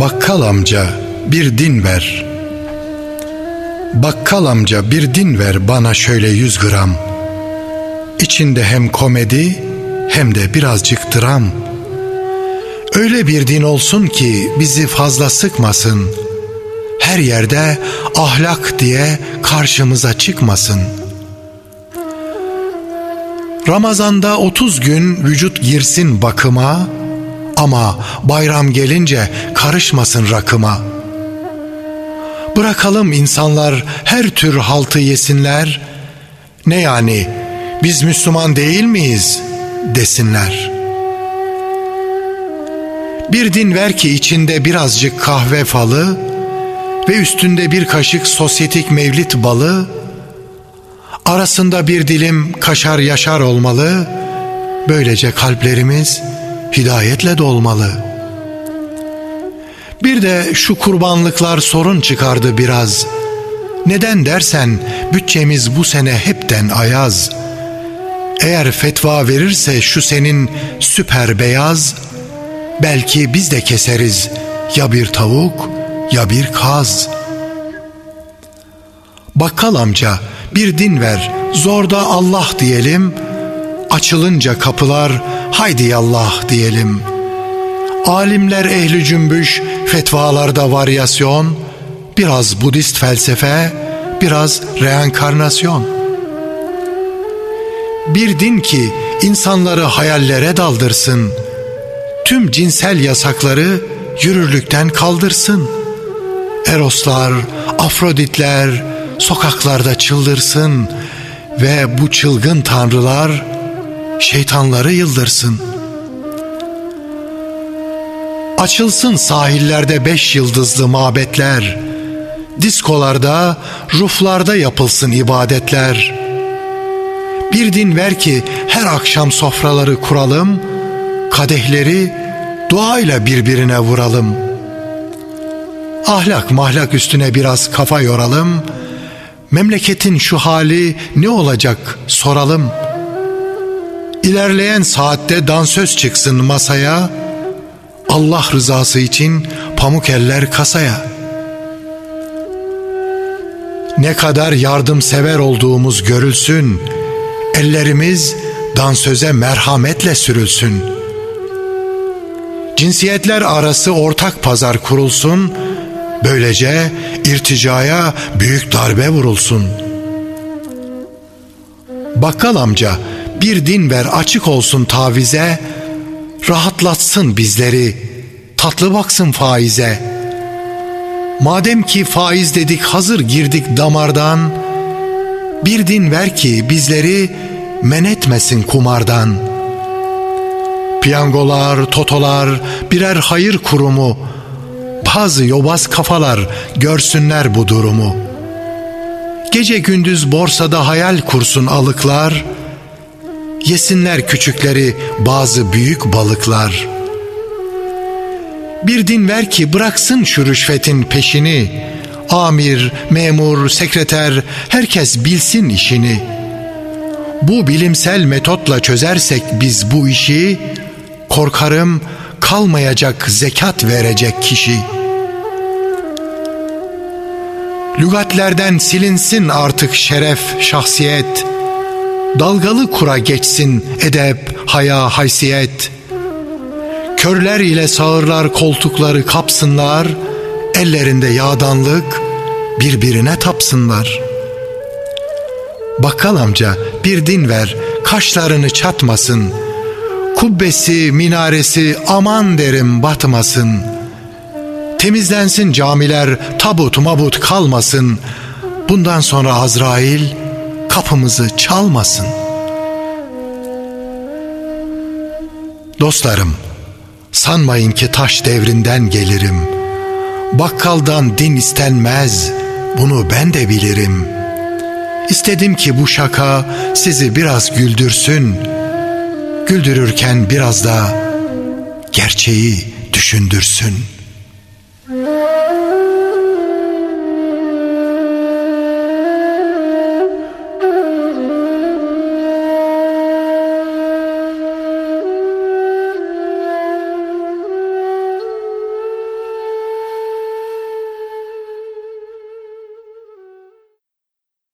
Bakkal amca bir din ver. Bakkal amca bir din ver bana şöyle yüz gram. İçinde hem komedi hem de birazcık dram. Öyle bir din olsun ki bizi fazla sıkmasın. Her yerde ahlak diye karşımıza çıkmasın. Ramazanda 30 gün vücut girsin bakıma, ama bayram gelince karışmasın rakıma. Bırakalım insanlar her tür haltı yesinler. Ne yani biz Müslüman değil miyiz desinler. Bir din ver ki içinde birazcık kahve falı ve üstünde bir kaşık sosyetik mevlit balı, arasında bir dilim kaşar yaşar olmalı, böylece kalplerimiz hidayetle dolmalı. Bir de şu kurbanlıklar sorun çıkardı biraz. Neden dersen bütçemiz bu sene hepten ayaz. Eğer fetva verirse şu senin süper beyaz, belki biz de keseriz ya bir tavuk ya bir kaz. Bakkal amca bir din ver, zorda Allah diyelim, açılınca kapılar haydi Allah diyelim. Alimler ehli cümbüş, fetvalarda varyasyon, biraz Budist felsefe, biraz reenkarnasyon. Bir din ki insanları hayallere daldırsın, tüm cinsel yasakları yürürlükten kaldırsın. Eroslar, Afroditler sokaklarda çıldırsın ve bu çılgın tanrılar şeytanları yıldırsın. Açılsın sahillerde beş yıldızlı mabetler, diskolarda, ruflarda yapılsın ibadetler. Bir din ver ki her akşam sofraları kuralım, kadehleri duayla birbirine vuralım. Ahlak mahlak üstüne biraz kafa yoralım, memleketin şu hali ne olacak soralım.'' İlerleyen saatte dansöz çıksın masaya, Allah rızası için pamuk eller kasaya. Ne kadar yardımsever olduğumuz görülsün, ellerimiz dansöze merhametle sürülsün. Cinsiyetler arası ortak pazar kurulsun, böylece irticaya büyük darbe vurulsun. Bakkal amca bir din ver açık olsun tavize, rahatlatsın bizleri, tatlı baksın faize. Madem ki faiz dedik hazır girdik damardan, bir din ver ki bizleri men etmesin kumardan. Piyangolar, totolar birer hayır kurumu, bazı yobaz kafalar görsünler bu durumu. Gece gündüz borsada hayal kursun alıklar.'' Yesinler küçükleri bazı büyük balıklar. Bir din ver ki bıraksın şu rüşvetin peşini. Amir, memur, sekreter herkes bilsin işini. Bu bilimsel metotla çözersek biz bu işi korkarım kalmayacak zekat verecek kişi. Lügatlerden silinsin artık şeref, şahsiyet.'' Dalgalı kura geçsin edep, haya, haysiyet. Körler ile sağırlar koltukları kapsınlar, ellerinde yağdanlık birbirine tapsınlar. Bakkal amca bir din ver, kaşlarını çatmasın. Kubbesi, minaresi aman derim batmasın. Temizlensin camiler, tabut mabut kalmasın. Bundan sonra Azrail kapımızı çalmasın. Dostlarım, sanmayın ki taş devrinden gelirim. Bakkaldan din istenmez, bunu ben de bilirim. İstedim ki bu şaka sizi biraz güldürsün. Güldürürken biraz da gerçeği düşündürsün.''